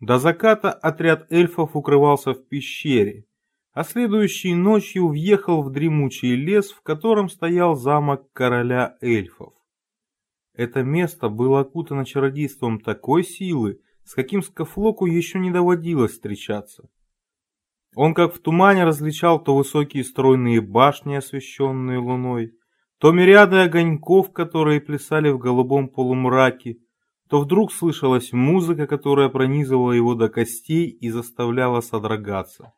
До заката отряд эльфов укрывался в пещере, а следующей ночью въехал в дремучий лес, в котором стоял замок короля эльфов. Это место было окутано чародейством такой силы, с каким Скафлоку еще не доводилось встречаться. Он как в тумане различал то высокие стройные башни, освещенные луной, то мириады огоньков, которые плясали в голубом полумраке, то вдруг слышалась музыка, которая пронизывала его до костей и заставляла содрогаться.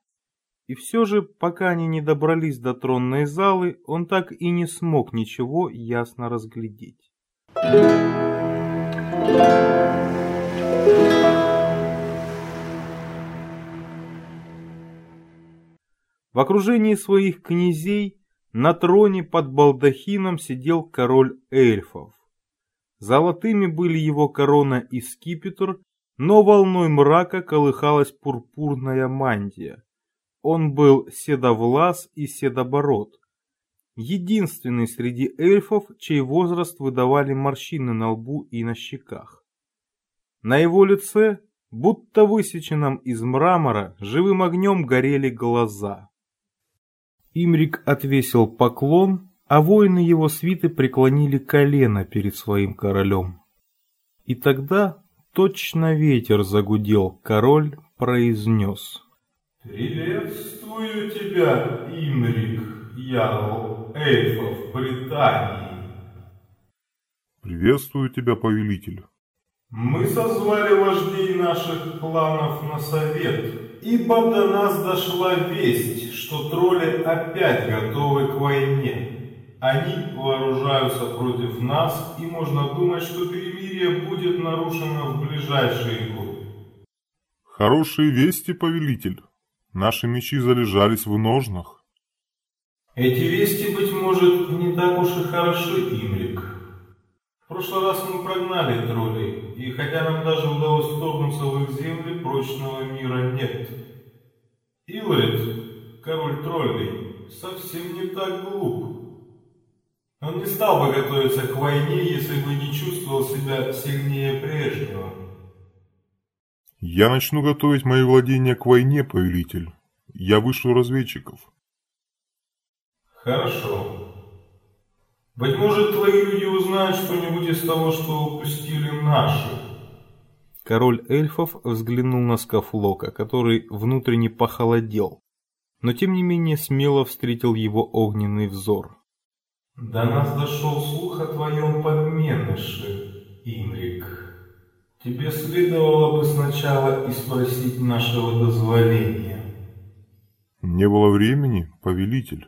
И все же, пока они не добрались до тронной залы, он так и не смог ничего ясно разглядеть. В окружении своих князей на троне под балдахином сидел король эльфов. Золотыми были его корона и скипетр, но волной мрака колыхалась пурпурная мантия. Он был седовлас и седобород единственный среди эльфов, чей возраст выдавали морщины на лбу и на щеках. На его лице, будто высеченном из мрамора, живым огнем горели глаза. Имрик отвесил поклон, а воины его свиты преклонили колено перед своим королем. И тогда точно ветер загудел, король произнес. «Приветствую тебя, Имрик!» ярл эльфов Британии. Приветствую тебя, повелитель. Мы созвали вождей наших кланов на совет, ибо до нас дошла весть, что тролли опять готовы к войне. Они вооружаются против нас, и можно думать, что перемирие будет нарушено в ближайшие годы. Хорошие вести, повелитель. Наши мечи залежались в ножнах. Эти вести, быть может, не так уж и хороши, Имрик. В прошлый раз мы прогнали троллей, и хотя нам даже удалось вторгнуться в их земли, прочного мира нет. Илрид, король троллей, совсем не так глуп. Он не стал бы готовиться к войне, если бы не чувствовал себя сильнее прежнего. Я начну готовить мои владения к войне, повелитель. Я вышлю разведчиков. Хорошо. Быть может, твои люди узнают что-нибудь из того, что упустили наши. Король эльфов взглянул на Скафлока, который внутренне похолодел, но тем не менее смело встретил его огненный взор. До нас дошел слух о твоем подменыше, Имрик. Тебе следовало бы сначала и спросить нашего дозволения. Не было времени, повелитель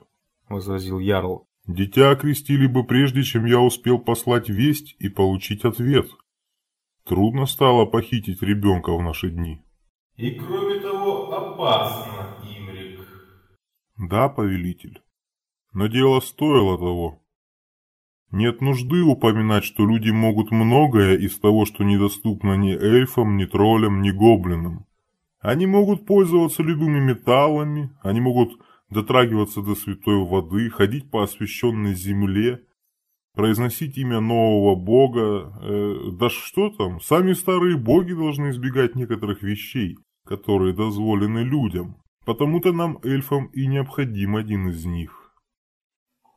возразил Ярл. «Дитя окрестили бы прежде, чем я успел послать весть и получить ответ. Трудно стало похитить ребенка в наши дни». «И кроме того, опасно, Имрик». «Да, повелитель. Но дело стоило того. Нет нужды упоминать, что люди могут многое из того, что недоступно ни эльфам, ни троллям, ни гоблинам. Они могут пользоваться любыми металлами, они могут дотрагиваться до святой воды, ходить по освященной земле, произносить имя нового бога. Э, да что там, сами старые боги должны избегать некоторых вещей, которые дозволены людям. Потому-то нам, эльфам, и необходим один из них.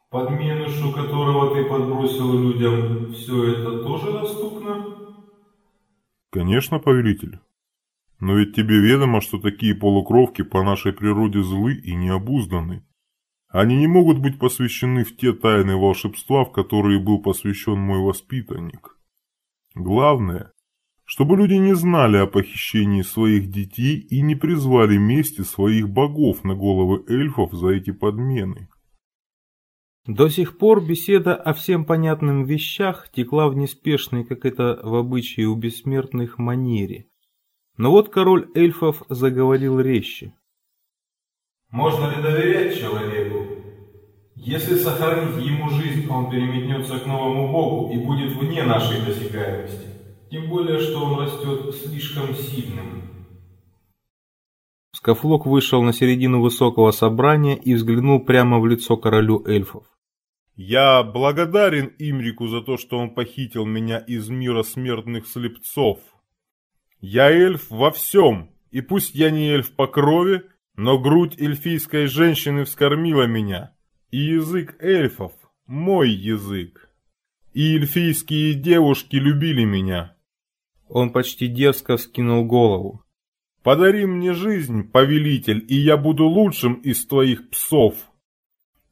Подменышу, которого ты подбросил людям, все это тоже доступно? Конечно, повелитель. Но ведь тебе ведомо, что такие полукровки по нашей природе злы и необузданы. Они не могут быть посвящены в те тайны волшебства, в которые был посвящен мой воспитанник. Главное, чтобы люди не знали о похищении своих детей и не призвали мести своих богов на головы эльфов за эти подмены. До сих пор беседа о всем понятным вещах текла в неспешной, как это в обычае у бессмертных, манере. Но вот король эльфов заговорил резче. Можно ли доверять человеку? Если сохранить ему жизнь, он переметнется к новому богу и будет вне нашей досягаемости. Тем более, что он растет слишком сильным. Скафлок вышел на середину высокого собрания и взглянул прямо в лицо королю эльфов. «Я благодарен Имрику за то, что он похитил меня из мира смертных слепцов. Я эльф во всем, и пусть я не эльф по крови, но грудь эльфийской женщины вскормила меня, и язык эльфов – мой язык. И эльфийские девушки любили меня». Он почти дерзко вскинул голову. Подари мне жизнь, повелитель, и я буду лучшим из твоих псов.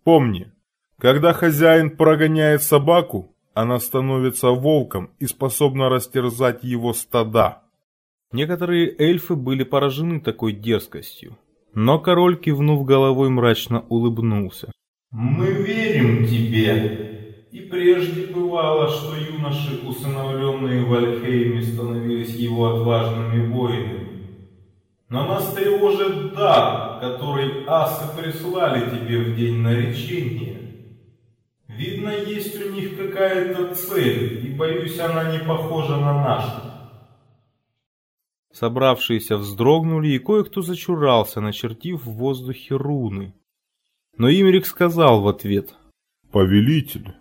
Помни, когда хозяин прогоняет собаку, она становится волком и способна растерзать его стада. Некоторые эльфы были поражены такой дерзкостью, но король, кивнув головой, мрачно улыбнулся. «Мы верим тебе!» И прежде бывало, что юноши, усыновленные в Альхейме, становились его отважными воинами. Но нас тревожит дар, который асы прислали тебе в день наречения. Видно, есть у них какая-то цель, и, боюсь, она не похожа на нашу. Собравшиеся вздрогнули, и кое-кто зачурался, начертив в воздухе руны. Но Имрик сказал в ответ. «Повелитель,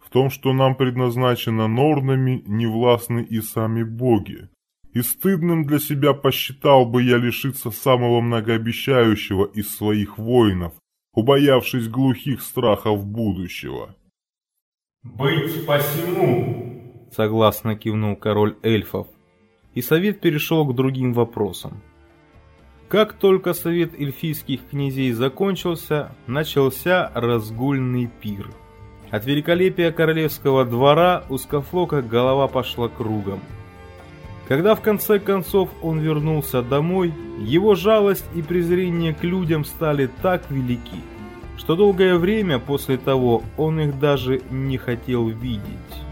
в том, что нам предназначено норнами, не властны и сами боги и стыдным для себя посчитал бы я лишиться самого многообещающего из своих воинов, убоявшись глухих страхов будущего. «Быть посему!» — согласно кивнул король эльфов, и совет перешел к другим вопросам. Как только совет эльфийских князей закончился, начался разгульный пир. От великолепия королевского двора у Скафлока голова пошла кругом. Когда в конце концов он вернулся домой, его жалость и презрение к людям стали так велики, что долгое время после того он их даже не хотел видеть.